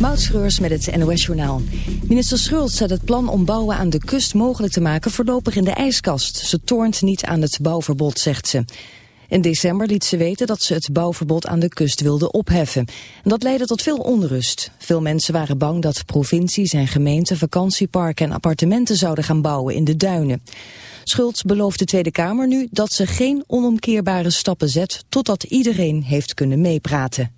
Moutschreurs met het NOS-journaal. Minister Schultz zet het plan om bouwen aan de kust mogelijk te maken voorlopig in de ijskast. Ze toornt niet aan het bouwverbod, zegt ze. In december liet ze weten dat ze het bouwverbod aan de kust wilde opheffen. En dat leidde tot veel onrust. Veel mensen waren bang dat provincies en gemeenten vakantieparken en appartementen zouden gaan bouwen in de duinen. Schultz belooft de Tweede Kamer nu dat ze geen onomkeerbare stappen zet totdat iedereen heeft kunnen meepraten.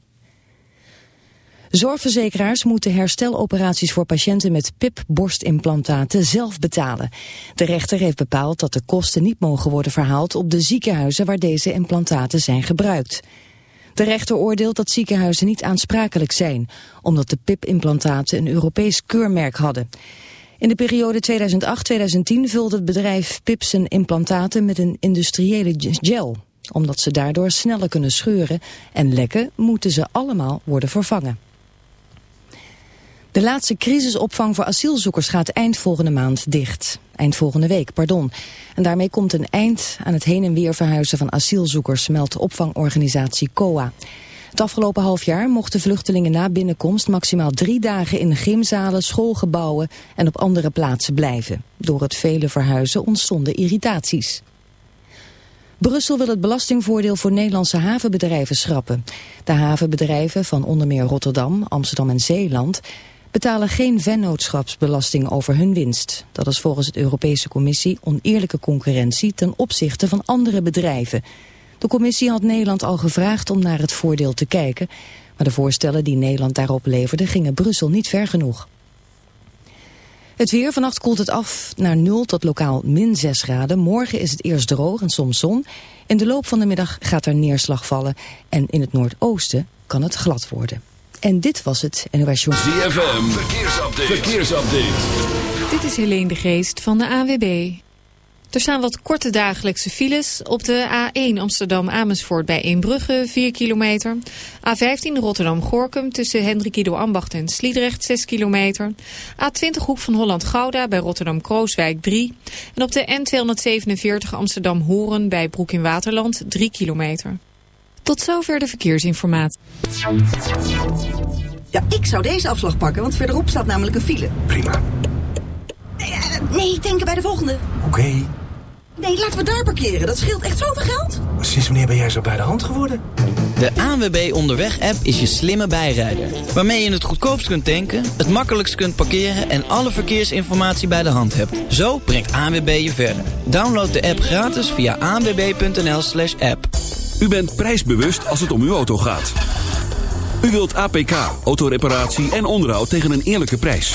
Zorgverzekeraars moeten hersteloperaties voor patiënten met PIP-borstimplantaten zelf betalen. De rechter heeft bepaald dat de kosten niet mogen worden verhaald op de ziekenhuizen waar deze implantaten zijn gebruikt. De rechter oordeelt dat ziekenhuizen niet aansprakelijk zijn, omdat de PIP-implantaten een Europees keurmerk hadden. In de periode 2008-2010 vulde het bedrijf PIP zijn implantaten met een industriële gel. Omdat ze daardoor sneller kunnen scheuren en lekken, moeten ze allemaal worden vervangen. De laatste crisisopvang voor asielzoekers gaat eind volgende maand dicht. Eind volgende week, pardon. En daarmee komt een eind aan het heen en weer verhuizen van asielzoekers, meldt opvangorganisatie COA. Het afgelopen half jaar mochten vluchtelingen na binnenkomst maximaal drie dagen in gymzalen, schoolgebouwen en op andere plaatsen blijven. Door het vele verhuizen ontstonden irritaties. Brussel wil het belastingvoordeel voor Nederlandse havenbedrijven schrappen. De havenbedrijven van onder meer Rotterdam, Amsterdam en Zeeland betalen geen vennootschapsbelasting over hun winst. Dat is volgens de Europese Commissie oneerlijke concurrentie ten opzichte van andere bedrijven. De commissie had Nederland al gevraagd om naar het voordeel te kijken, maar de voorstellen die Nederland daarop leverde gingen Brussel niet ver genoeg. Het weer, vannacht koelt het af naar 0 tot lokaal min 6 graden. Morgen is het eerst droog en soms zon. In de loop van de middag gaat er neerslag vallen en in het noordoosten kan het glad worden. En dit was het NOS Journal. ZFM, verkeersupdate. verkeersupdate. Dit is Helene de Geest van de AWB. Er staan wat korte dagelijkse files. Op de A1 Amsterdam-Amersfoort bij Eembrugge 4 kilometer. A15 Rotterdam-Gorkum tussen Hendrik Ido Ambacht en Sliedrecht 6 kilometer. A20 Hoek van Holland-Gouda bij Rotterdam-Krooswijk 3. En op de N247 Amsterdam-Horen bij Broek in Waterland 3 kilometer. Tot zover de verkeersinformatie. Ja, ik zou deze afslag pakken, want verderop staat namelijk een file. Prima. Nee, uh, nee denken bij de volgende. Oké. Nee, laten we daar parkeren. Dat scheelt echt zoveel geld. Sinds wanneer ben jij zo bij de hand geworden? De ANWB Onderweg-app is je slimme bijrijder. Waarmee je het goedkoopst kunt tanken, het makkelijkst kunt parkeren... en alle verkeersinformatie bij de hand hebt. Zo brengt ANWB je verder. Download de app gratis via anwb.nl slash app. U bent prijsbewust als het om uw auto gaat. U wilt APK, autoreparatie en onderhoud tegen een eerlijke prijs.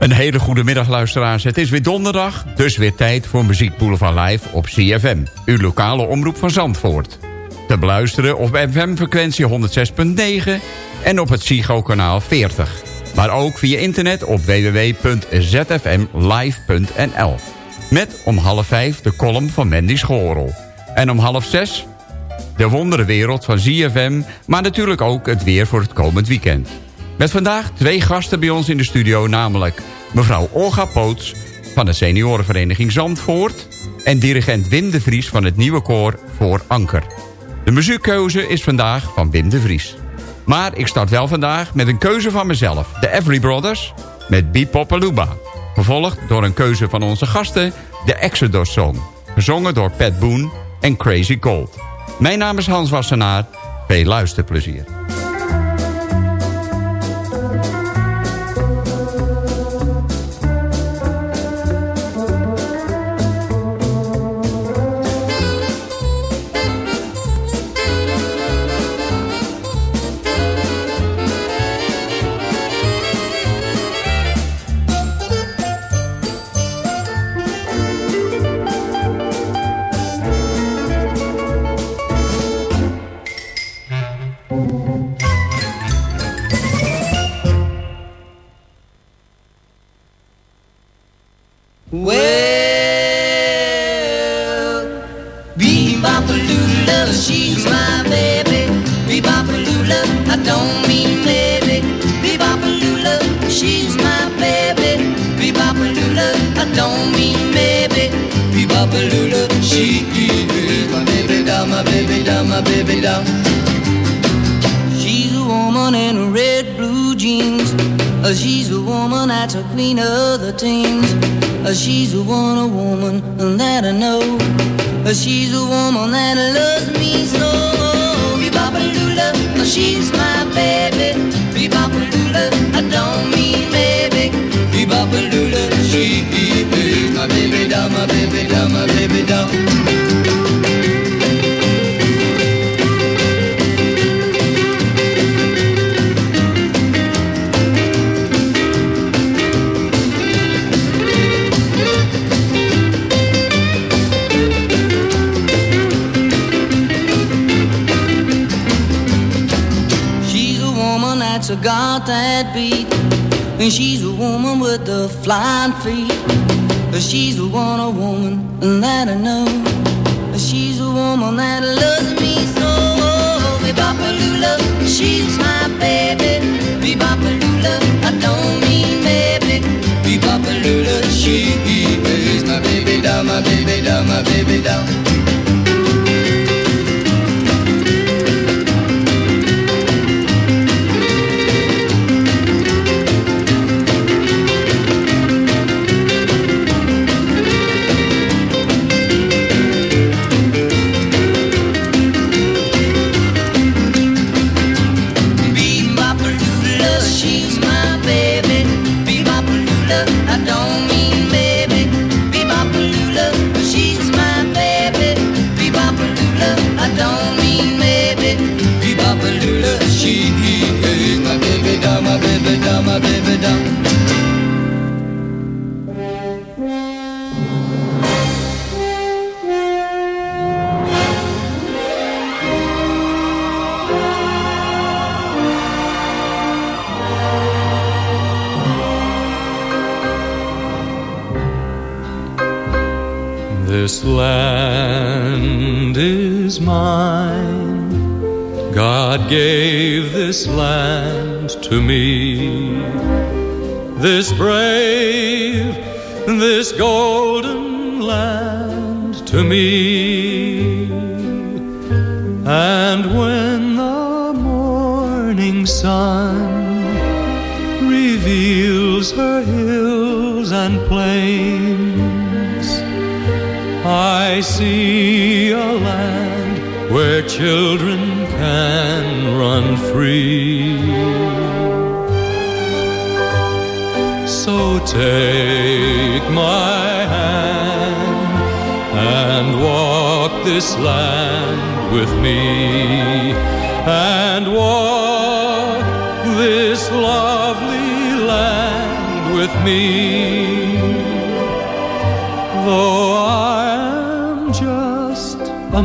Een hele goede middag luisteraars. Het is weer donderdag, dus weer tijd voor Muziek Boulevard Live op CFM. Uw lokale omroep van Zandvoort. Te beluisteren op FM-frequentie 106.9 en op het Psycho-kanaal 40. Maar ook via internet op www.zfmlive.nl. Met om half vijf de column van Mandy Schorel. En om half zes de wonderenwereld van ZFM... maar natuurlijk ook het weer voor het komend weekend. Met vandaag twee gasten bij ons in de studio, namelijk mevrouw Olga Poots van de seniorenvereniging Zandvoort... en dirigent Wim de Vries van het nieuwe koor Voor Anker. De muziekkeuze is vandaag van Wim de Vries. Maar ik start wel vandaag met een keuze van mezelf, de Every Brothers... met Bipopaluba, gevolgd door een keuze van onze gasten, de Exodus Song... gezongen door Pat Boone en Crazy Cold. Mijn naam is Hans Wassenaar, veel luisterplezier.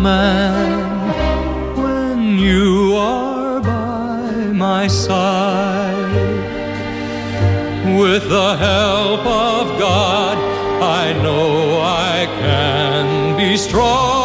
man when you are by my side. With the help of God, I know I can be strong.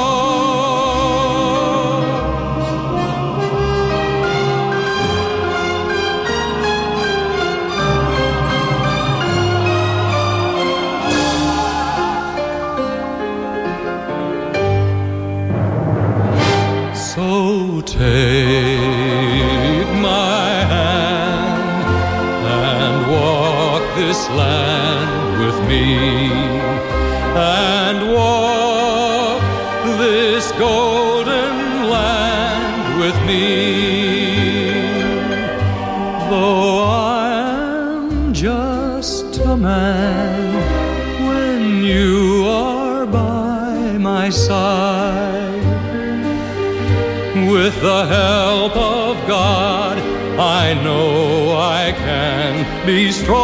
The help of God, I know I can be strong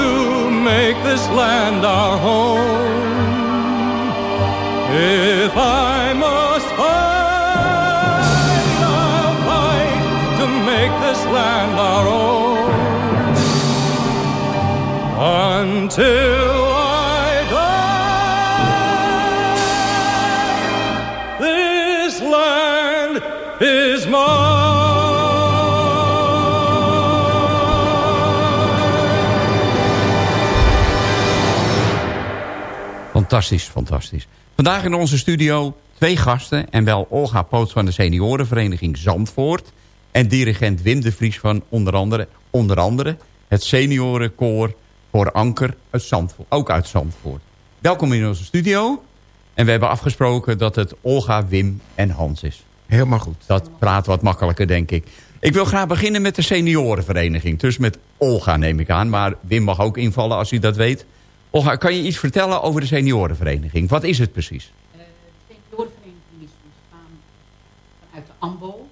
to make this land our home. If I must fight, I'll fight to make this land our own until Fantastisch, fantastisch. Vandaag in onze studio twee gasten... en wel Olga Poots van de seniorenvereniging Zandvoort... en dirigent Wim de Vries van onder andere, onder andere... het seniorenkoor voor Anker uit Zandvoort, ook uit Zandvoort. Welkom in onze studio. En we hebben afgesproken dat het Olga, Wim en Hans is. Helemaal goed. Dat praat wat makkelijker, denk ik. Ik wil graag beginnen met de seniorenvereniging. Dus met Olga neem ik aan. Maar Wim mag ook invallen als u dat weet. Olga, kan je iets vertellen over de seniorenvereniging? Wat is het precies? De seniorenvereniging is ontstaan vanuit de AMBO.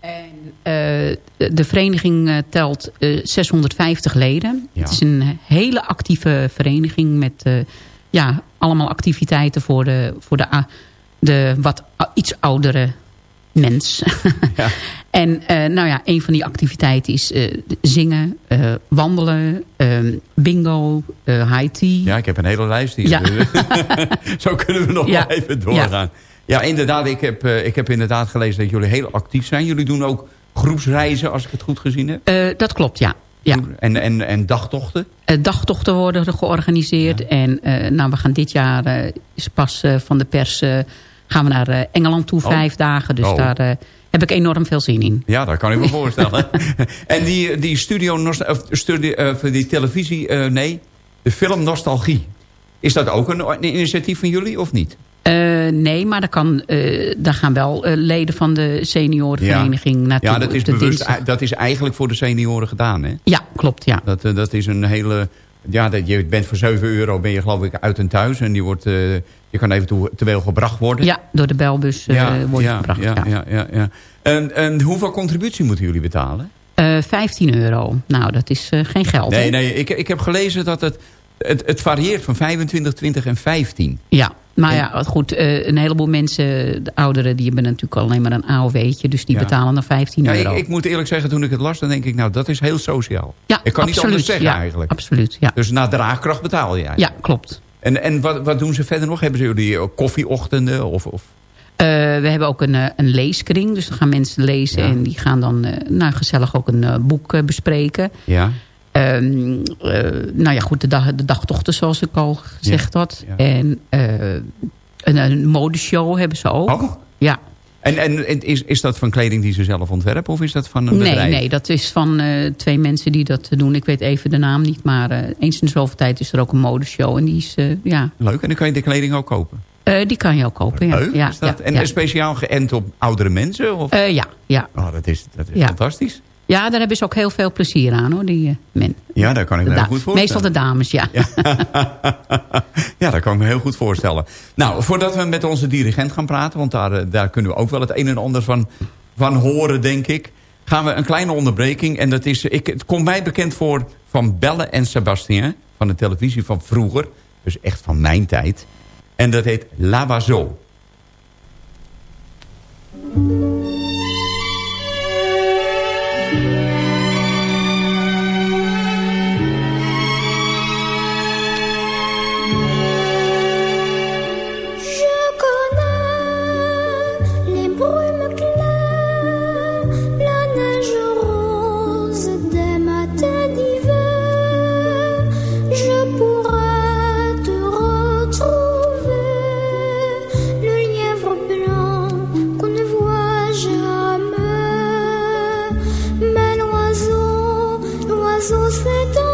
En eh, de, vereniging eh, telt eh, 650 leden. Ja. Het is een hele actieve vereniging met eh, ja, allemaal activiteiten voor de, voor de, de wat iets oudere mens. Ja. en eh, nou ja, een van die activiteiten is eh, zingen, eh, wandelen, eh, bingo, high tea. Ja, ik heb een hele lijst hier. Ja. Zo kunnen we nog Ja. wel even doorgaan. Ja, inderdaad. Ik heb, ik heb inderdaad gelezen dat jullie heel actief zijn. Jullie doen ook groepsreizen, als ik het goed gezien heb. Dat klopt, ja. ja. En, en, en dagtochten. Dagtochten worden er georganiseerd. En nou, we gaan dit jaar, is pas van de pers, gaan we naar eh, Engeland toe, Oh. vijf dagen. Dus Oh. daar eh, heb ik enorm veel zin in. Ja, dat kan ik me voorstellen. en die, die studio, of studie, eh, voor die televisie, eh, nee, de film Nostalgie. Is dat ook een, een initiatief van jullie of niet? Nee, maar daar, kan, daar gaan wel leden van de seniorenvereniging naartoe. Ja, dat is bewust. Dat is eigenlijk voor de senioren gedaan, hè? Ja, klopt, ja. Dat, dat is een hele... Ja, dat, je bent voor 7 euro ben je geloof ik uit en thuis. En die wordt, je kan eventueel gebracht worden. Ja, door de belbus eh wordt ja, gebracht. Ja, Ja, ja, ja. En, en hoeveel contributie moeten jullie betalen? Eh, 15 euro. Nou, dat is eh, geen geld. Nee, nee ik, ik heb gelezen dat het, het, het varieert van 25, 20 en 15. Ja, maar ja, goed, een heleboel mensen, de ouderen, die hebben natuurlijk alleen maar een AOW'tje. Dus die Ja. betalen dan 15 Ja, euro. ik, ik moet eerlijk zeggen, toen ik het las, dan denk ik, nou, dat is heel sociaal. Ja, ik kan niet anders zeggen ja, eigenlijk. Absoluut, ja. Dus naar draagkracht betaal je eigenlijk. Ja, klopt. En, en wat, wat doen ze verder nog? Hebben ze jullie eh, koffieochtenden? Of, of... Eh, we hebben ook een, eh, een leeskring. Dus dan gaan mensen lezen Ja. en die gaan dan nou, gezellig ook een boek bespreken. Ja, Ehm, eh, nou ja, goed, de, dag, de dagtochten zoals ik al gezegd had. ja. En een, een modeshow hebben ze ook. Oh. Ja. En, en is, is dat van kleding die ze zelf ontwerpen? Of is dat van een Nee, bedrijf? nee, dat is van eh, twee mensen die dat doen. Ik weet even de naam niet, maar eh, eens in de zoveel tijd is er ook een modeshow. En die is, eh, ja, Leuk, en dan kan je de kleding ook kopen. eh, die kan je ook kopen. Ja, Leuk, ja, is dat? ja, en ja. speciaal geënt op oudere mensen? Of? Eh, ja, ja. oh, dat is, dat is Ja. fantastisch. Ja, daar hebben ze ook heel veel plezier aan hoor, die eh, men. Ja, daar kan ik me heel goed voorstellen. Meestal de dames, ja. ja, dat kan ik me heel goed voorstellen. Nou, voordat we met onze dirigent gaan praten... want daar, eh, daar kunnen we ook wel het een en ander van, van horen, denk ik... gaan we een kleine onderbreking. En dat is, ik, het komt mij bekend voor van Belle en Sebastien... van de televisie van vroeger. Dus echt van mijn tijd. En dat heet Lavazo. Jezus,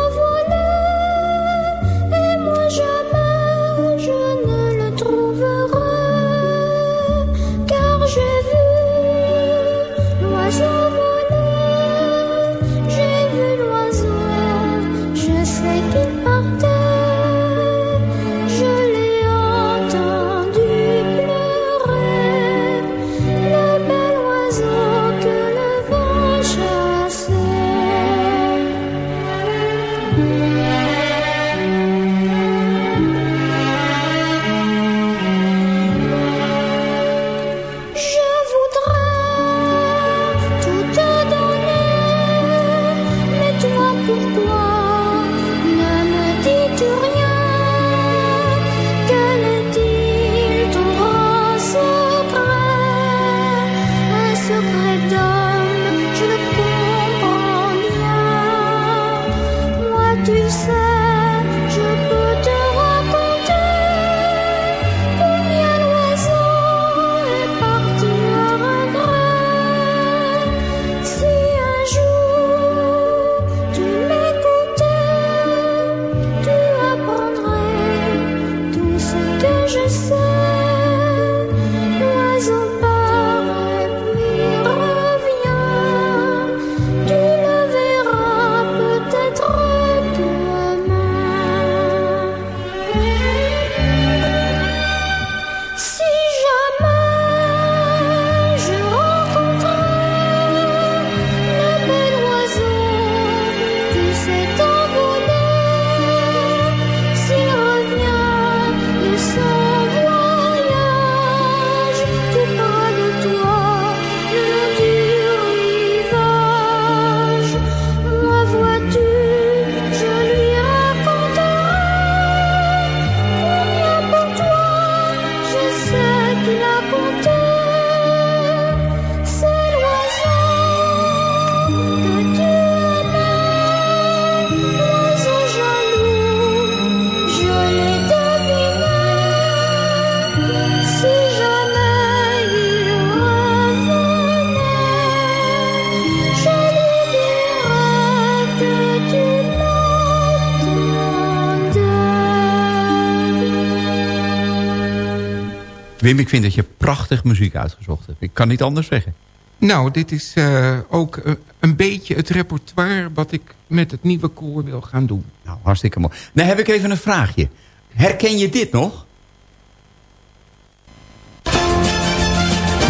Wim, ik vind dat je prachtig muziek uitgezocht hebt. Ik kan niet anders zeggen. Nou, dit is eh, ook eh, een beetje het repertoire wat ik met het nieuwe koor wil gaan doen. Nou, hartstikke mooi. Dan heb ik even een vraagje. Herken je dit nog?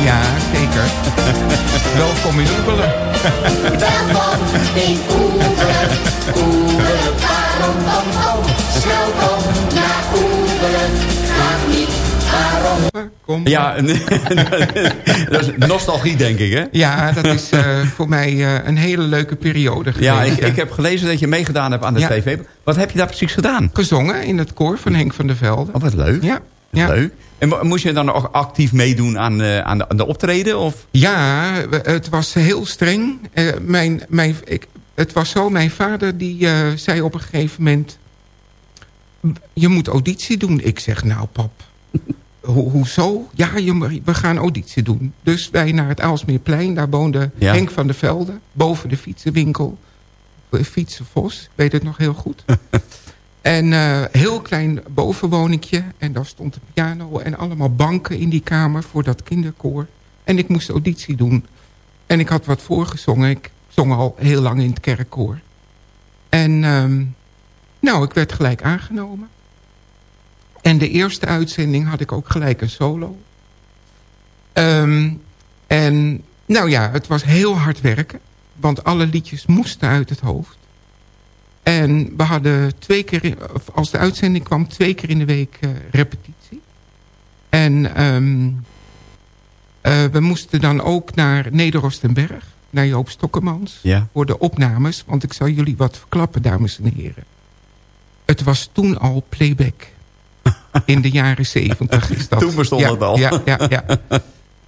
Ja, zeker. Welkom in Oebelen. Welkom in Oebelen. Oebelen, waarom dan ook? Snel kom naar Oebelen. Vraag niet. Kom. Ja, dat is nostalgie denk ik, hè? Ja, dat is eh, voor mij eh, een hele leuke periode geweest. Ja, ik, ik heb gelezen dat je meegedaan hebt aan de Ja. tv. Wat heb je daar precies gedaan? Gezongen in het koor van Henk van der Velde. Oh, wat leuk. Ja. ja. Leuk. En mo- moest je dan ook actief meedoen aan, eh, aan, de, aan de optreden? Of? Ja, het was heel streng. Mijn, mijn, ik, het was zo, mijn vader die zei op een gegeven moment... je moet auditie doen. Ik zeg, nou pap, ho hoezo? Ja, je, we gaan auditie doen. Dus wij naar het Aalsmeerplein, daar woonde Ja. Henk van der Velde... boven de fietsenwinkel, Fietsenvos, weet het nog heel goed... En eh heel klein bovenwoningje. En daar stond een piano en allemaal banken in die kamer voor dat kinderkoor. En ik moest auditie doen. En ik had wat voorgezongen. Ik zong al heel lang in het kerkkoor. En ehm, nou, ik werd gelijk aangenomen. En de eerste uitzending had ik ook gelijk een solo. Ehm, en nou ja, het was heel hard werken. Want alle liedjes moesten uit het hoofd. En we hadden twee keer, als de uitzending kwam, twee keer in de week eh, repetitie. En eh, we moesten dan ook naar Nederostenberg, naar Joop Stokkemans, Ja. voor de opnames. Want ik zal jullie wat verklappen, dames en heren. Het was toen al playback. In de jaren zeventig is dat. Toen bestond ja, het al. Ja, ja, ja.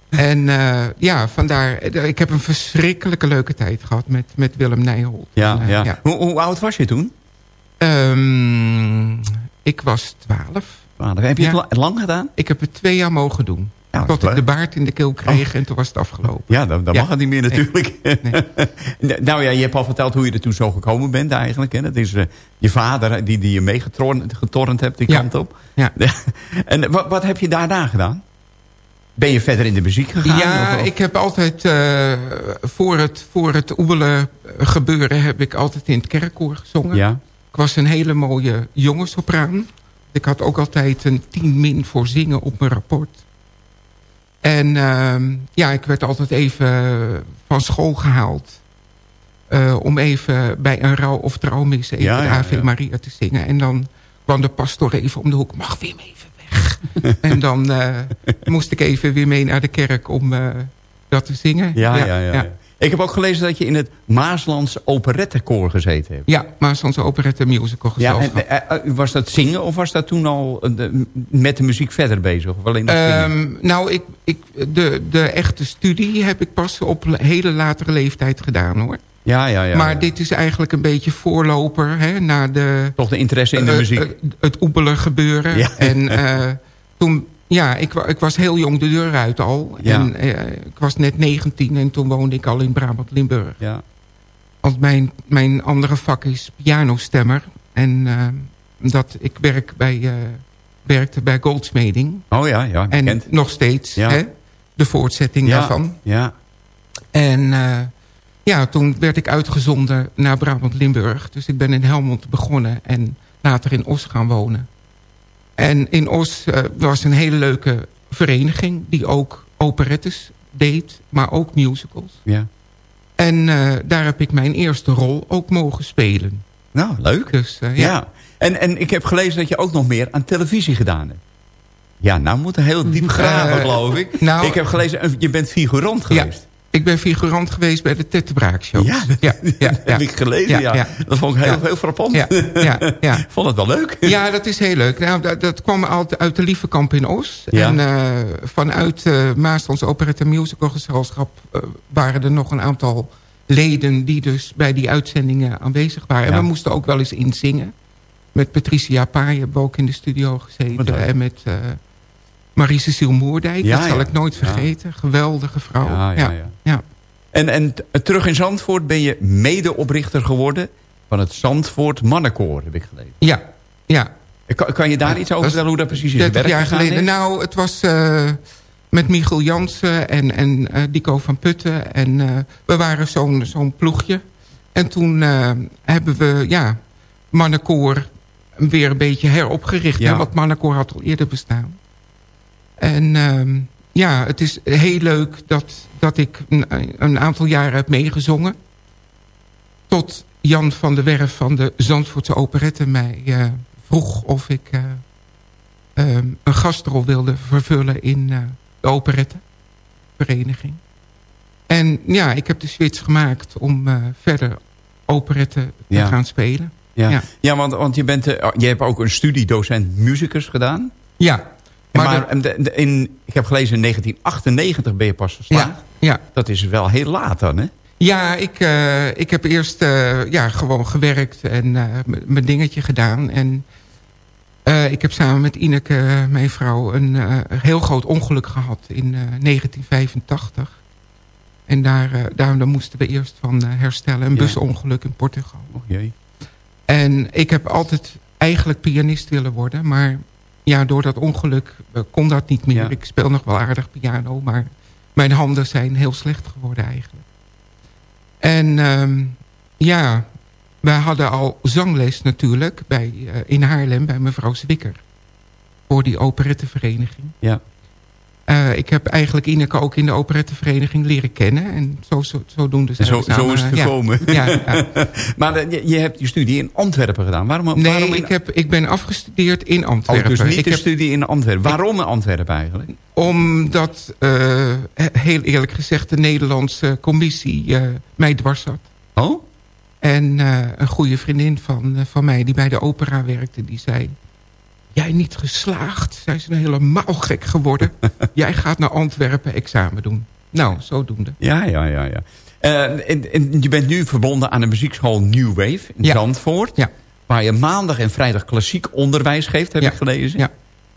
En eh, ja, vandaar, ik heb een verschrikkelijke leuke tijd gehad met, met Willem Nijholt. Ja, En, eh, ja. Hoe, hoe oud was je toen? Ehm, ik was twaalf. Heb je Ja. het la- lang gedaan? Ik heb het twee jaar mogen doen. Dat Tot ik de baard in de keel kreeg en toen was het afgelopen. Ja, dan, dan Ja. mag het niet meer natuurlijk. nou ja, je hebt al verteld hoe je er toen zo gekomen bent eigenlijk. Hè? Dat is eh, je vader die, die je meegetornd getornd hebt die Ja. kant op. Ja. en wat, wat heb je daarna gedaan? Ben je verder in de muziek gegaan? Ja, of- ik heb altijd eh, voor het, voor het oebelen gebeuren heb ik altijd in het kerkkoor gezongen. Ja. Ik was een hele mooie jongensopraan. Ik had ook altijd een 10 min voor zingen op mijn rapport. En ehm, ja, ik werd altijd even van school gehaald. eh, om even bij een rouw- of trouwmis even Ja, de Ave ja. Maria te zingen. En dan kwam de pastoor even om de hoek. Mag Wim even weg? en dan eh, moest ik even weer mee naar de kerk om eh, dat te zingen. Ja, ja, ja. Ik heb ook gelezen dat je in het Maaslands operettekoor gezeten hebt. Ja, Maaslandse Operette Musical Ja, en, eh, eh, was dat zingen of was dat toen al eh, de- met de muziek verder bezig? Of alleen? Ehm, nou, ik, ik, de, de echte studie heb ik pas op een hele latere leeftijd gedaan, hoor. ja, ja, ja. maar ja. dit is eigenlijk een beetje voorloper hè, naar de... Toch de interesse in de muziek. eh, het oepelen gebeuren. Ja. En toen... Ja, ik, ik was heel jong de deur uit al. Ja. En eh, ik was net 19 en toen woonde ik al in Brabant-Limburg. ja. Want mijn, mijn andere vak is pianostemmer. En eh, dat, ik werk bij, eh, werkte bij Goldsmeding. Oh ja, ja, En bekend. nog steeds, Ja. hè, de voortzetting ja, daarvan. Ja, En ja, toen werd ik uitgezonden naar Brabant-Limburg. Dus ik ben in Helmond begonnen en later in Os gaan wonen. En in Os eh, was een hele leuke vereniging die ook operettes deed, maar ook musicals. ja. En eh, daar heb ik mijn eerste rol ook mogen spelen. Nou, leuk. Dus eh, Ja. ja. En, en ik heb gelezen dat je ook nog meer aan televisie gedaan hebt. Ja, nou moet er heel diep graven, geloof ik. nou- ik heb gelezen, je bent figurant geweest. Ik ben figurant geweest bij de Tettebraak Show. Ja, ja, ja, heb ik gelezen, ja. Dat vond ik heel, Ja. heel frappant. Ja, ja, ja. vond het wel leuk. Ja, dat is heel leuk. Nou, dat, dat kwam uit, uit de Liefekamp in Os. Ja. En eh, vanuit uh, Maaslands Operette Musical Gezelschap... eh, waren er nog een aantal leden die dus bij die uitzendingen aanwezig waren. Ja. En we moesten ook wel eens inzingen. Met Patricia Paai hebben we ook in de studio gezeten. En met eh Marie-Cecile Moerdijk. Ja, dat zal ik nooit vergeten. Geweldige vrouw. Ja, ja, ja. ja. En, en terug in Zandvoort ben je medeoprichter geworden... van het Zandvoort Mannenkoor, heb ik gelezen. Ja, ja. Kan, kan je daar iets over vertellen hoe dat precies is 30 gewerkt jaar geleden. is? Nou, het was eh, met Michiel Jansen en, en eh, Dico van Putten. En eh, we waren zo'n zo'n ploegje. En toen hebben we, ja, Mannenkoor weer een beetje heropgericht. Ja. Hè, want Mannenkoor had al eerder bestaan. En ehm, ja, het is heel leuk dat, dat ik een, een aantal jaren heb meegezongen. Tot Jan van der Werf van de Zandvoortse Operette mij eh, vroeg of ik eh, ehm, een gastrol wilde vervullen in eh, de operettevereniging. En ja, ik heb de switch gemaakt om eh, verder operette te Ja. gaan spelen. Ja, Ja. ja. want, want je, bent, je hebt ook een studiedocent musicus gedaan. Ja, Maar, de- in, ik heb gelezen in 1998 ben je pas geslaagd. ja, ja. Dat is wel heel laat dan, hè? Ja, ik, eh, ik heb eerst eh, ja, gewoon gewerkt en eh, mijn dingetje gedaan. En ik heb samen met Ineke, mijn vrouw, een heel groot ongeluk gehad in eh, 1985. En daar, daar, daar moesten we eerst van herstellen. Een Ja. busongeluk in Portugal. Oh jee. En ik heb altijd eigenlijk pianist willen worden. Maar ja, door dat ongeluk eh, kon dat niet meer. Ja. Ik speel nog wel aardig piano. Maar mijn handen zijn heel slecht geworden eigenlijk. En ehm, ja, wij hadden al zangles natuurlijk bij, eh, in Haarlem bij mevrouw Zwikker. Voor die operettevereniging. Ja. Eh, ik heb eigenlijk Ineke ook in de operettevereniging leren kennen. En zo, zo, zodoende En zijn zo, we samen, zo is het ja. gekomen. Ja, ja. maar eh, je, je hebt je studie in Antwerpen gedaan. Waarom, Nee, waarom in, ik, heb, ik ben afgestudeerd in oh, Antwerpen. dus niet ik de heb, studie in Antwerpen. Waarom in Antwerpen eigenlijk? omdat, eh, heel eerlijk gezegd, de Nederlandse commissie mij dwars zat. Oh? En een goede vriendin van, van mij die bij de opera werkte, die zei... Jij niet geslaagd, zij zijn helemaal gek geworden. Jij gaat naar Antwerpen examen doen. Nou, zodoende. Ja, ja, ja. ja. Eh, en, en je bent nu verbonden aan de muziekschool New Wave in Ja. Zandvoort. Ja. Waar je maandag en vrijdag klassiek onderwijs geeft, heb Ja. ik gelezen. Ja.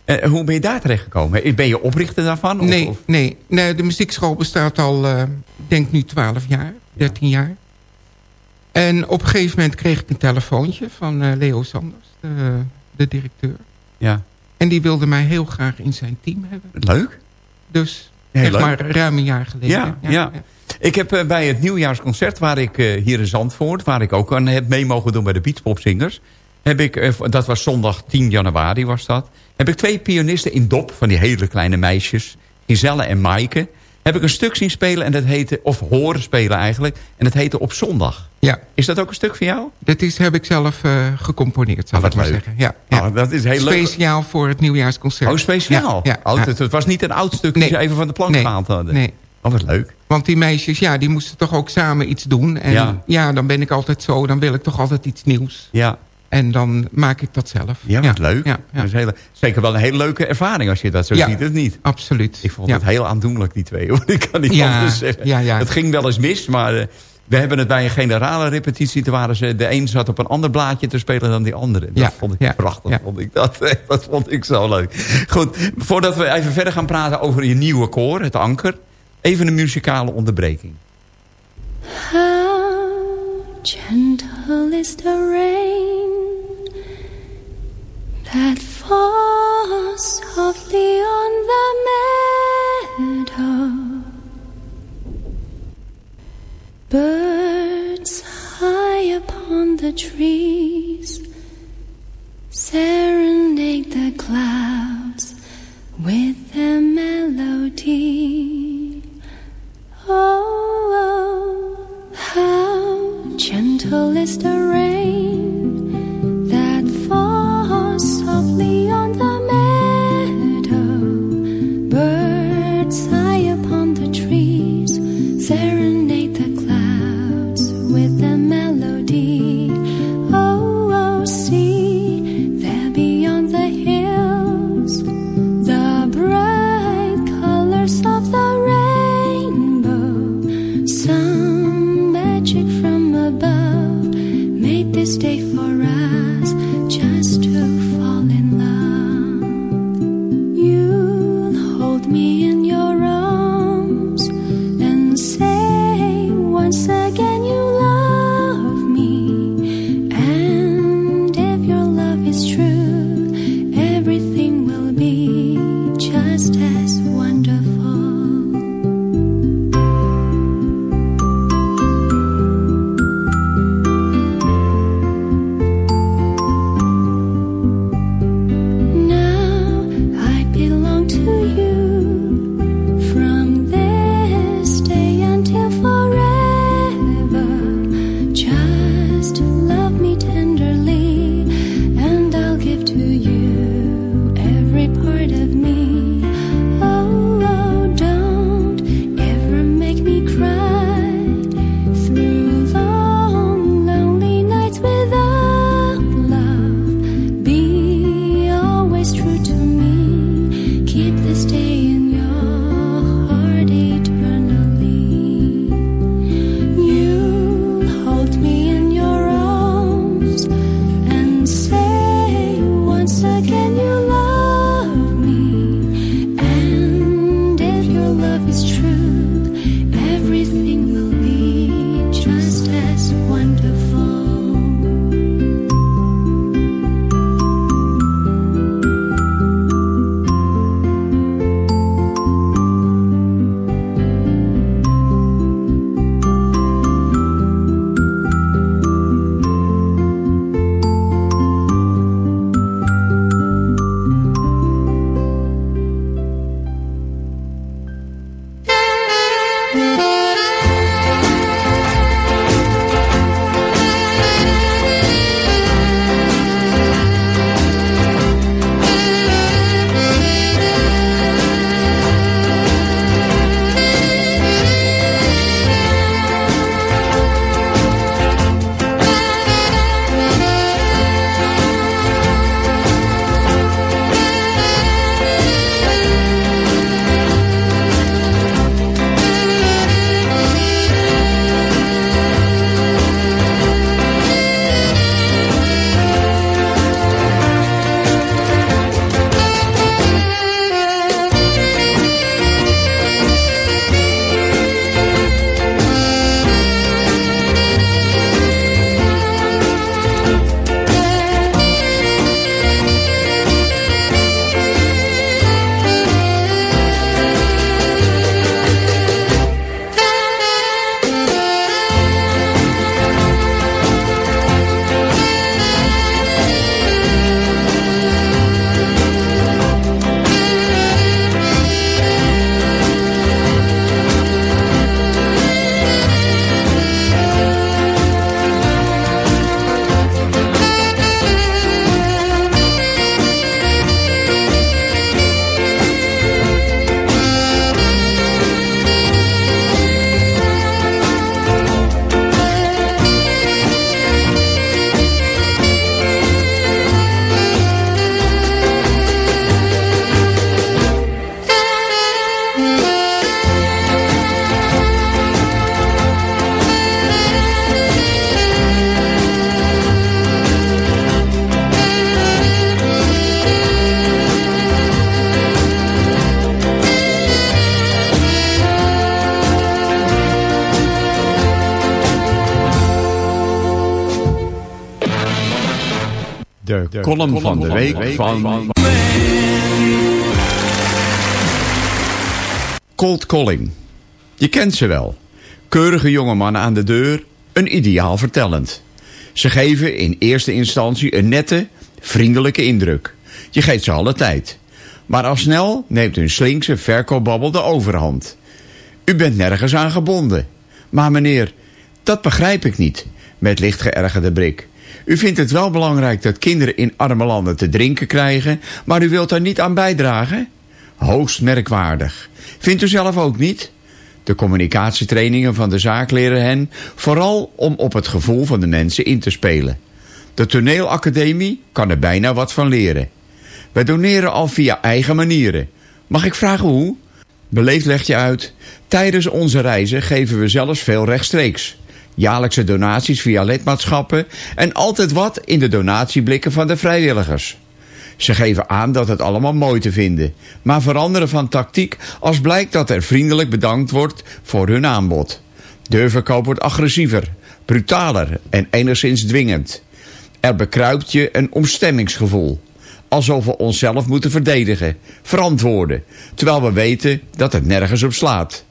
Eh, hoe ben je daar terecht gekomen? Ben je oprichter daarvan? Of- Nee, of- nee, nee, de muziekschool bestaat al, eh, ik denk nu 12 jaar, 13 jaar. En op een gegeven moment kreeg ik een telefoontje van eh, Leo Sanders, de, de directeur. Ja. En die wilde mij heel graag in zijn team hebben. Leuk. Dus Heel zeg leuk. maar ruim een jaar geleden. Ja, ja. Ik heb eh, bij het nieuwjaarsconcert waar ik eh, hier in Zandvoort... waar ik ook aan heb mee mogen doen bij de Beachpopzingers... heb ik, eh, dat was zondag 10 januari was dat... heb ik twee pianisten in dop van die hele kleine meisjes... Giselle en Maaike... heb ik een stuk zien spelen en dat heette... of horen spelen eigenlijk... en dat heette Op Zondag. Ja. Is dat ook een stuk van jou? Dat is, heb ik zelf eh, gecomponeerd, zal Ah, ik maar leuk. zeggen. Ja, ja. Oh, dat is heel leuk. Speciaal voor het nieuwjaarsconcert. Oh, speciaal? Ja, Oh, het, het was niet een oud stuk dat je even van de plank Nee, gehaald hadden? nee. Oh, wat leuk. Want die meisjes, ja, die moesten toch ook samen iets doen. En Ja. ja. dan ben ik altijd zo, dan wil ik toch altijd iets nieuws. Ja. En dan maak ik dat zelf. Ja, wat leuk. Ja, Dat is hele, zeker wel een hele leuke ervaring als je dat zo Ja, ziet, of niet? Absoluut. Ik vond Ja. het heel aandoenlijk, die twee. Hoor. Ik kan niet Ja, anders zeggen. ja, ja. Het ging wel eens mis, maar eh, we hebben het bij een generale repetitie. Toen waren ze, de een zat op een ander blaadje te spelen dan die andere. Dat Ja, vond ik ja, prachtig. ja. Vond ik dat, dat vond ik zo leuk. Goed, voordat we even verder gaan praten over je nieuwe koor, het Anker. Even een muzikale onderbreking. How gentle is the rain that falls softly on the meadow. Birds high upon the trees serenade the clouds column van de week van... Cold calling. Je kent ze wel. Keurige jonge mannen aan de deur, een ideaal vertellend. Ze geven in eerste instantie een nette, vriendelijke indruk. Je geeft ze alle tijd. Maar al snel neemt hun slinkse verkoopbabbel de overhand. U bent nergens aan gebonden. Maar meneer, dat begrijp ik niet, met licht geërgerde brik. U vindt het wel belangrijk dat kinderen in arme landen te drinken krijgen... maar u wilt daar niet aan bijdragen? Hoogst merkwaardig. Vindt u zelf ook niet? De communicatietrainingen van de zaak leren hen... vooral om op het gevoel van de mensen in te spelen. De toneelacademie kan er bijna wat van leren. Wij doneren al via eigen manieren. Mag ik vragen hoe? Beleefd legt je uit. Tijdens onze reizen geven we zelfs veel rechtstreeks. Jaarlijkse donaties via lidmaatschappen... en altijd wat in de donatieblikken van de vrijwilligers. Ze geven aan dat het allemaal mooi te vinden... maar veranderen van tactiek als blijkt dat er vriendelijk bedankt wordt voor hun aanbod. De verkoop wordt agressiever, brutaler en enigszins dwingend. Er bekruipt je een omstemmingsgevoel. Alsof we onszelf moeten verdedigen, verantwoorden... terwijl we weten dat het nergens op slaat.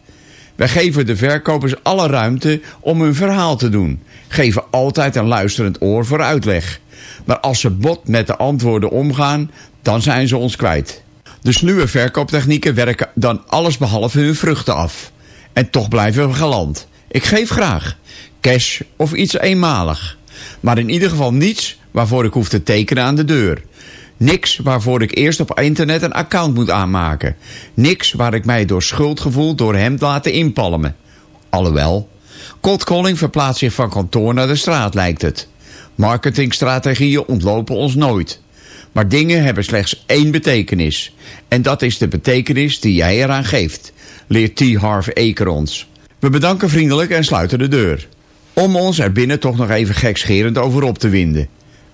Wij geven de verkopers alle ruimte om hun verhaal te doen. Geven altijd een luisterend oor voor uitleg. Maar als ze bot met de antwoorden omgaan, dan zijn ze ons kwijt. De sluwe verkooptechnieken werken dan alles behalve hun vruchten af. En toch blijven we galant. Ik geef graag. Cash of iets eenmalig. Maar in ieder geval niets waarvoor ik hoef te tekenen aan de deur. Niks waarvoor ik eerst op internet een account moet aanmaken. Niks waar ik mij door schuldgevoel door hem laten inpalmen. Alhoewel, cold calling verplaatst zich van kantoor naar de straat lijkt het. Marketingstrategieën ontlopen ons nooit. Maar dingen hebben slechts één betekenis. En dat is de betekenis die jij eraan geeft, leert T. Harv Eker ons. We bedanken vriendelijk en sluiten de deur. Om ons er binnen toch nog even gekscherend over op te winden.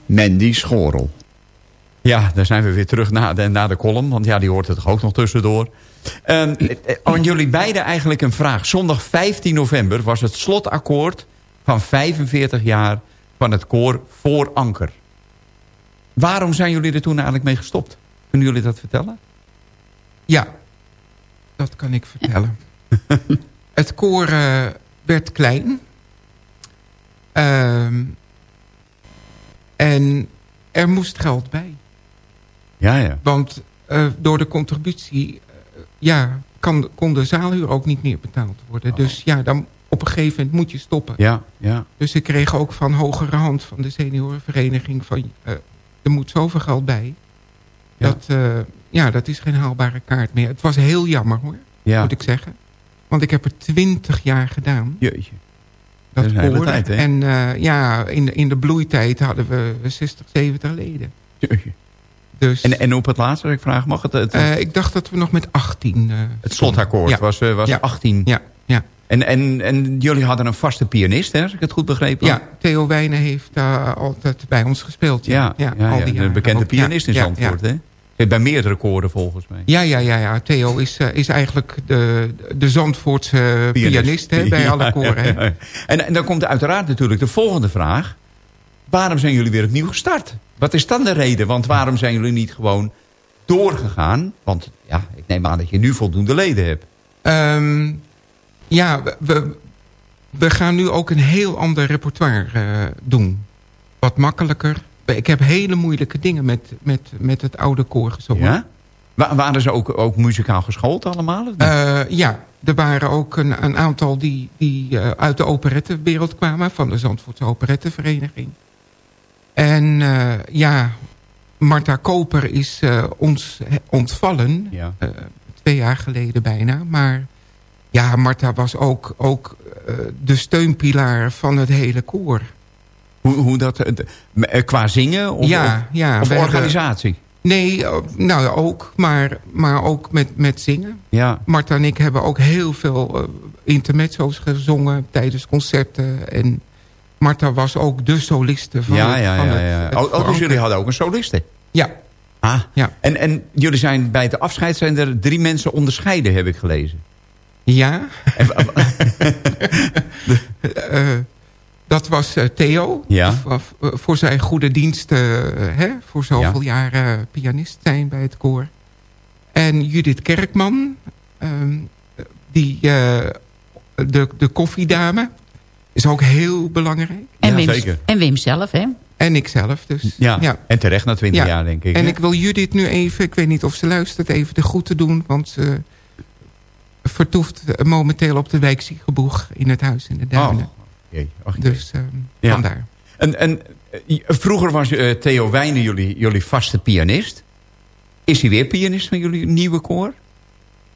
Mandy Schorel. Ja, daar zijn we weer terug naar de, naar de column. Want ja, die hoort er toch ook nog tussendoor. Um, aan jullie beiden eigenlijk een vraag. Zondag 15 november was het slotakkoord van 45 jaar van het koor Voor Anker. Waarom zijn jullie er toen eigenlijk mee gestopt? Kunnen jullie dat vertellen? Ja, dat kan ik vertellen. het koor uh, werd klein. Uh, en er moest geld bij. Ja, ja. Want uh, door de contributie uh, ja, kan, kon de zaalhuur ook niet meer betaald worden. Oh. Dus ja, dan op een gegeven moment moet je stoppen. Ja, ja. Dus ik kreeg ook van hogere hand van de seniorenvereniging van... Uh, er moet zoveel geld bij. Ja. Dat, ja, dat is geen haalbare kaart meer. Het was heel jammer hoor, ja. moet ik zeggen. Want ik heb er twintig jaar gedaan. Jeetje. Dat, dat koor. Tijd, en ja, in de, in de bloeitijd hadden we 60, 70 leden. Jeetje. Dus, en, en op het laatste, ik vraag, mag het? het uh, ik dacht dat we nog met 18... Uh, het slotakkoord ja. was, uh, was ja. 18. Ja, ja. En, en, en jullie hadden een vaste pianist, hè, als ik het goed begrepen Ja, Theo Wijnen heeft uh, altijd bij ons gespeeld. Ja, ja, ja, al die een bekende pianist in Zandvoort, hè? Bij meerdere koren volgens mij. Ja, ja, ja, ja. Theo is, uh, is eigenlijk de, de Zandvoortse pianist, pianist hè, bij alle koren. En, en dan komt uiteraard natuurlijk de volgende vraag. Waarom zijn jullie weer opnieuw gestart? Wat is dan de reden? Want waarom zijn jullie niet gewoon doorgegaan? Want ja, ik neem aan dat je nu voldoende leden hebt. Um, ja, we, we gaan nu ook een heel ander repertoire uh, doen. Wat makkelijker. Ik heb hele moeilijke dingen met, met, met het oude koor gezongen. Ja? Waren ze ook, ook muzikaal geschoold allemaal? Uh, ja, er waren ook een, een aantal die, die uh, uit de operettenwereld kwamen... van de Zandvoortse Operettenvereniging. En uh, ja, Marta Koper is uh, ons ontvallen. Ja. Uh, twee jaar geleden bijna. Maar ja, Marta was ook, ook de steunpilaar van het hele koor. Hoe, hoe dat, qua zingen of, ja, ja, of organisatie? Nee, nou ook, maar, maar ook met, met zingen. Ja. Marta en ik hebben ook heel veel intermezzo's gezongen tijdens concerten en... Marta was ook de soliste van, ja, ja, ja, ja. het oh, dus jullie hadden ook een soliste? Ja. Ah, ja. En, en jullie zijn bij het afscheid zijn er drie mensen onderscheiden, heb ik gelezen. Ja. uh, Dat was eh, Theo. Ja. v- voor zijn goede diensten. eh, hè, voor zoveel Ja. jaren pianist zijn bij het koor. En Judith Kerkman. ehm, die, eh, de, de koffiedame. Is ook heel belangrijk. En, Ja, Wim, zeker. en Wim zelf, hè? En ikzelf. Dus, Ja, ja. en terecht na 20 Ja. jaar, denk ik. En hè? ik wil Judith nu even, ik weet niet of ze luistert, even de groeten doen. Want ze vertoeft momenteel op de wijk Siegeboeg in het huis in de Duinen. Oh, jee, ach, jee. dus ehm, Ja. vandaar. En, en eh, vroeger was eh, Theo Wijnen jullie, jullie vaste pianist. Is hij weer pianist van jullie nieuwe koor?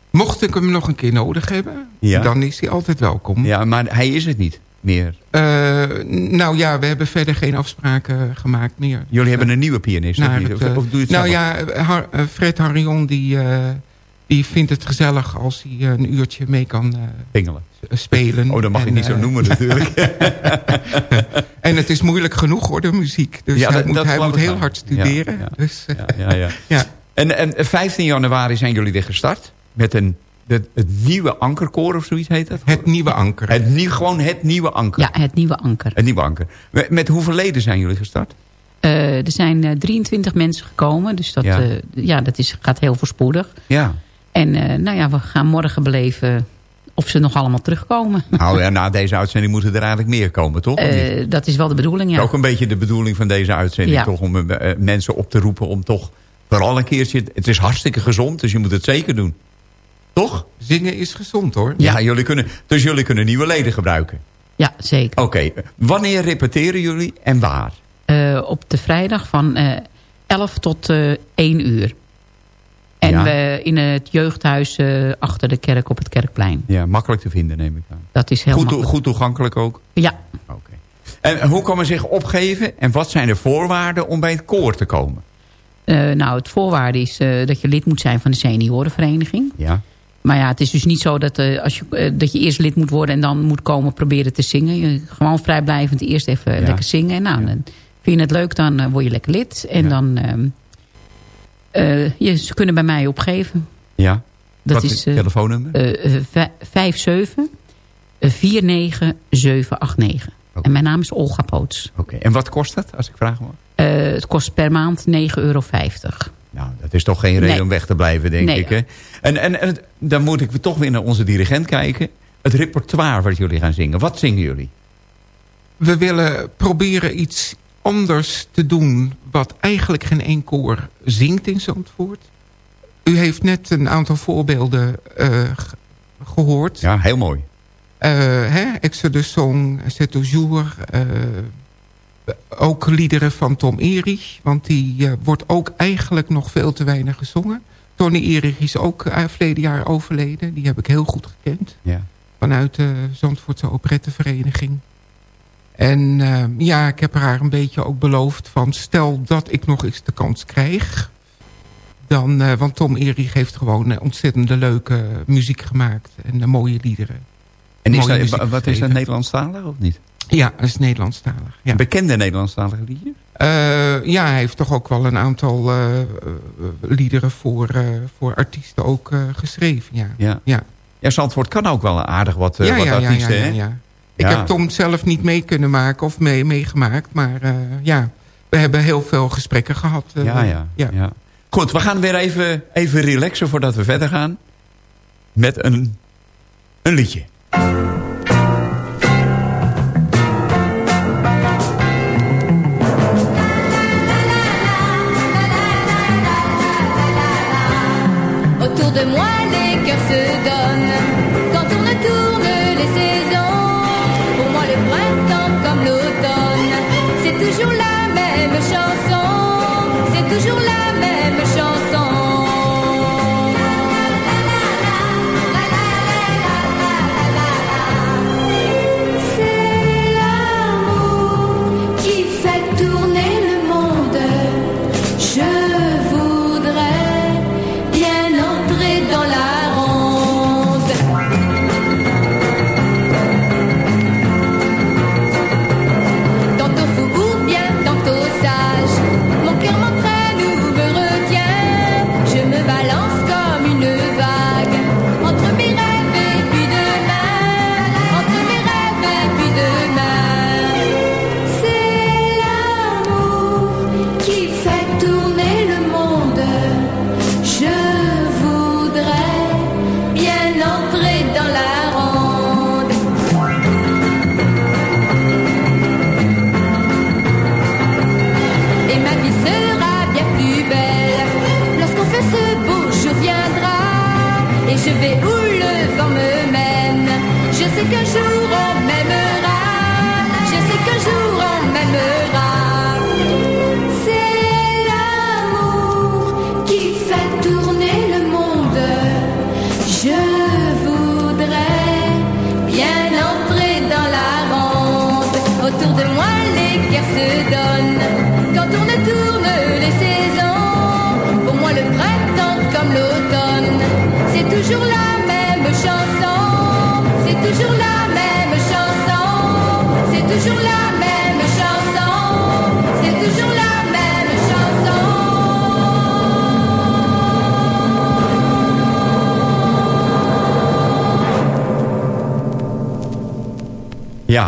Mocht ik hem nog een keer nodig hebben, Ja. dan is hij altijd welkom. Ja, maar hij is het niet meer. Eh, nou ja, we hebben verder geen afspraken gemaakt meer. Jullie hebben een nieuwe pianist, of Naar niet? het, Of, eh, of doe je het nou ja, Har- eh, Fred Harion die, eh, die vindt het gezellig als hij een uurtje mee kan eh, Pingelen. spelen. Oh, dat mag En, niet zo eh, noemen natuurlijk. En het is moeilijk genoeg hoor, de muziek. Dus Ja, hij dat- moet, dat hij moet ik heel hard studeren. Ja, ja. Dus, eh, ja, ja. ja. En, en 15 januari zijn jullie weer gestart. Met een, de, het nieuwe ankerkoor of zoiets heet dat? Het nieuwe anker. Het, nieuw- gewoon het nieuwe anker. Ja, het nieuwe anker. Het nieuwe anker. Met, met hoeveel leden zijn jullie gestart? Eh, er zijn eh, 23 mensen gekomen, dus dat, Ja. ja. ja, dat is, gaat heel voorspoedig. Ja. En eh, nou ja, we gaan morgen beleven of ze nog allemaal terugkomen. Nou ja, na deze uitzending moeten er eigenlijk meer komen, toch? Eh, dat is wel de bedoeling, Dat ja. is ook een beetje de bedoeling van deze uitzending, Ja. toch? Om eh, eh, mensen op te roepen om toch vooral een keertje... Het is hartstikke gezond, dus je moet het zeker doen. Toch? Zingen is gezond hoor. Ja, jullie kunnen, dus jullie kunnen nieuwe leden gebruiken. Ja, zeker. Oké, wanneer repeteren jullie en waar? Eh, op de vrijdag van eh 11 tot eh 1 uur. En Ja. we in het jeugdhuis eh, achter de kerk op het Kerkplein. Ja, makkelijk te vinden neem ik aan. Dat is heel Goed, makkelijk. goed toegankelijk ook? Ja, En hoe kan men zich opgeven en wat zijn de voorwaarden om bij het koor te komen? eh, nou het voorwaarde is eh, dat je lid moet zijn van de seniorenvereniging. Ja. Maar ja, het is dus niet zo dat, eh, als je, eh, dat je eerst lid moet worden en dan moet komen proberen te zingen. Je, gewoon vrijblijvend eerst even Ja. lekker zingen. En nou, dan vind je het leuk, dan eh, word je lekker lid. En Ja. dan, ehm, eh, je, ze kunnen bij mij opgeven. Ja. Dat Wat is eh, telefoonnummer? eh, eh, vij- 57 eh, 49789. En mijn naam is Olga Poots. Oké, en wat kost dat, als ik vraag mag? Eh, het kost per maand 9,50 euro. Nou, dat is toch geen reden Nee. om weg te blijven, denk Nee. ik. Hè? En, en, dan moet ik toch weer naar onze dirigent kijken. Het repertoire wat jullie gaan zingen. Wat zingen jullie? We willen proberen iets anders te doen... wat eigenlijk geen één koor zingt in Zandvoort. U heeft net een aantal voorbeelden eh, gehoord. Ja, heel mooi. Eh, hè? Exodus Song, C'est toujours... eh, ook liederen van Tom Erich. Want die wordt ook eigenlijk nog veel te weinig gezongen. Tony Erich is ook uh, verleden jaar overleden. Die heb ik heel goed gekend. Ja. Vanuit de Zandvoortse operettevereniging. En eh, ja, ik heb haar een beetje ook beloofd van... stel dat ik nog eens de kans krijg... Dan, eh, want Tom Erich heeft gewoon eh, ontzettende leuke muziek gemaakt. En mooie liederen. En is dat, wat is dat. Nederlandstalig of niet? Ja, dat is Nederlandstalig. Ja. Bekende Nederlandstalige liedjes? Eh, ja, hij heeft toch ook wel een aantal eh, liederen voor, eh, voor artiesten ook geschreven. Ja. Ja. Ja. Ja, Zandvoort kan ook wel aardig wat, ja, wat ja, artiesten, ja, hè? ja, ja. Ik heb Tom zelf niet mee kunnen maken of mee, meegemaakt. Maar ja, we hebben heel veel gesprekken gehad. eh, Ja, ja, ja. Goed, we gaan weer even, even relaxen voordat we verder gaan. Met een, een liedje.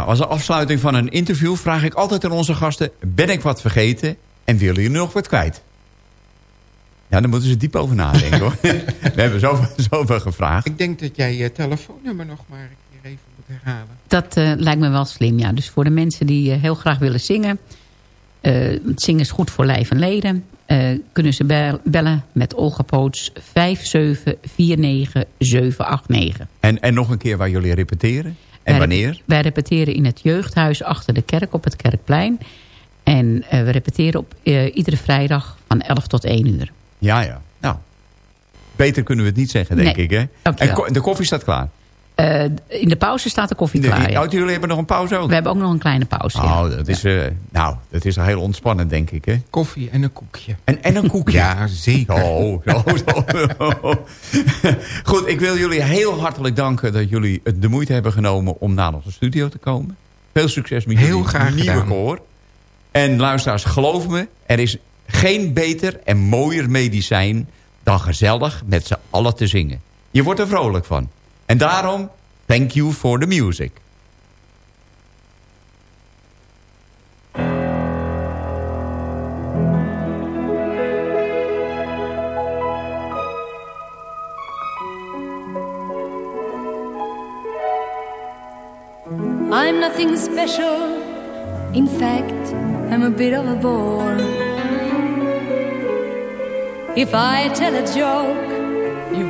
Als afsluiting van een interview vraag ik altijd aan onze gasten... ben ik wat vergeten en willen jullie nog wat kwijt? Ja, daar moeten ze diep over nadenken hoor. We hebben zoveel, zoveel gevraagd. Ik denk dat jij je telefoonnummer nog maar een keer even moet herhalen. Dat eh, lijkt me wel slim, ja. Dus voor de mensen die eh, heel graag willen zingen... eh, het zingen is goed voor lijf en leden... eh, kunnen ze bel- bellen met Olga Poots 5749789. En, en nog een keer waar jullie repeteren. En wanneer? Wij repeteren in het jeugdhuis achter de kerk op het Kerkplein. En eh, we repeteren op eh, iedere vrijdag van 11 tot 1 uur. Ja, ja. Nou, beter kunnen we het niet zeggen, denk Nee, ik. Hè? En de koffie staat klaar. Eh, in de pauze staat de koffie De- klaar. ja. Oh, jullie hebben nog een pauze ook? We hebben ook nog een kleine pauze. ja. Oh, dat is, eh, nou, dat is heel ontspannend, denk ik. Hè? Koffie en een koekje. En, en een koekje. Ja, zeker. Oh, zo, zo. Goed, ik wil jullie heel hartelijk danken dat jullie de moeite hebben genomen om naar onze studio te komen. Veel succes met Heel jullie graag nieuwe gedaan. koor. En luisteraars, geloof me, er is geen beter en mooier medicijn dan gezellig met z'n allen te zingen. Je wordt er vrolijk van. En daarom, thank you for the music. I'm nothing special. In fact, I'm a bit of a bore. If I tell a joke,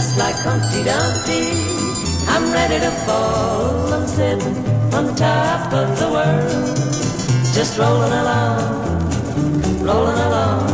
just like Humpty Dumpty. I'm ready to fall. I'm sitting on top of the world, just rolling along, rolling along.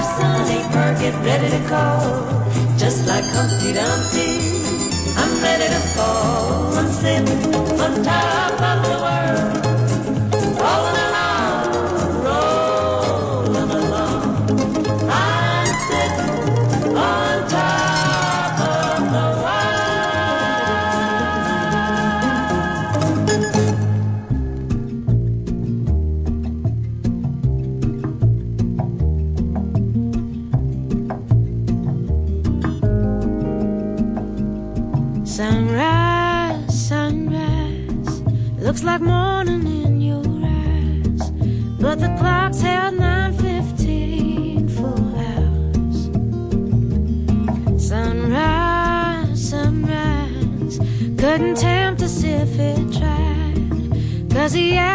life's sunny get ready to call, Just like Humpty Dumpty, I'm ready to fall. I'm sitting on top of the Cause he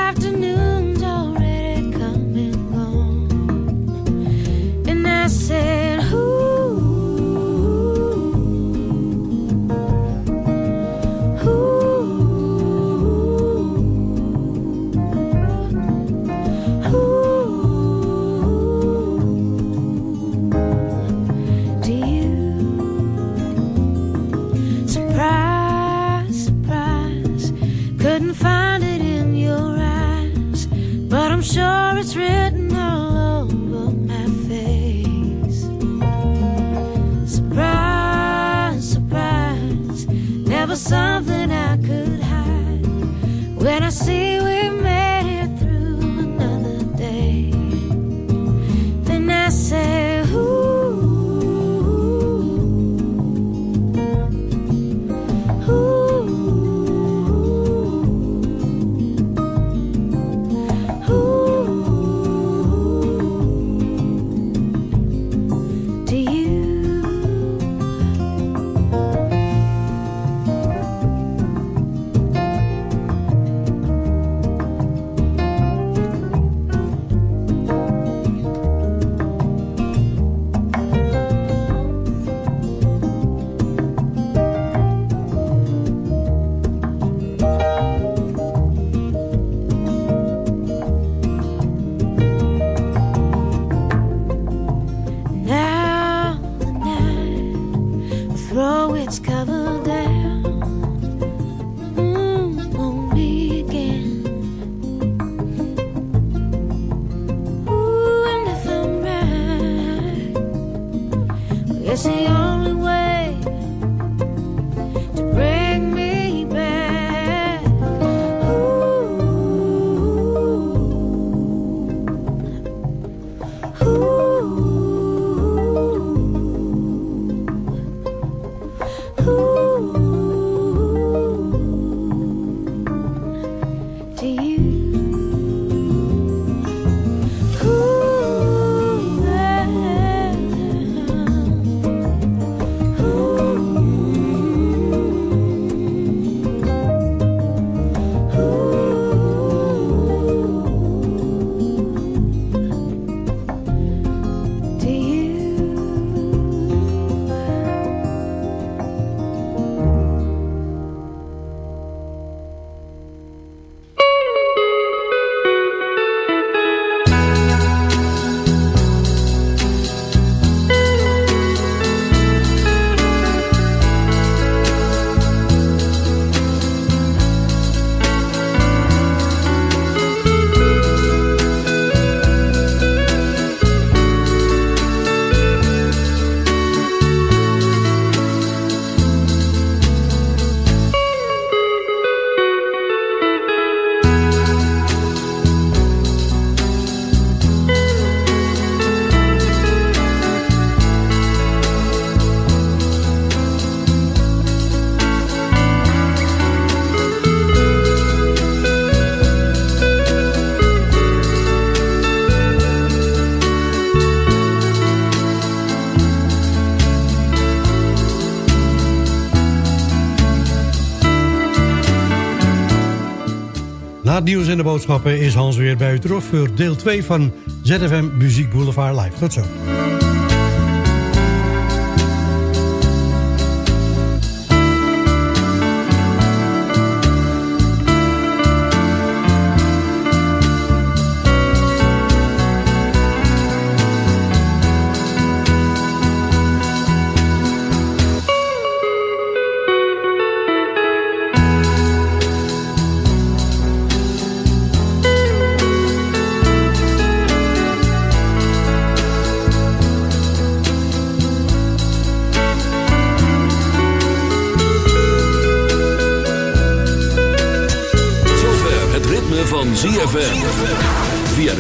boodschappen is Hans weer bij u terug... voor deel 2 van ZFM Muziek Boulevard Live. Tot zo.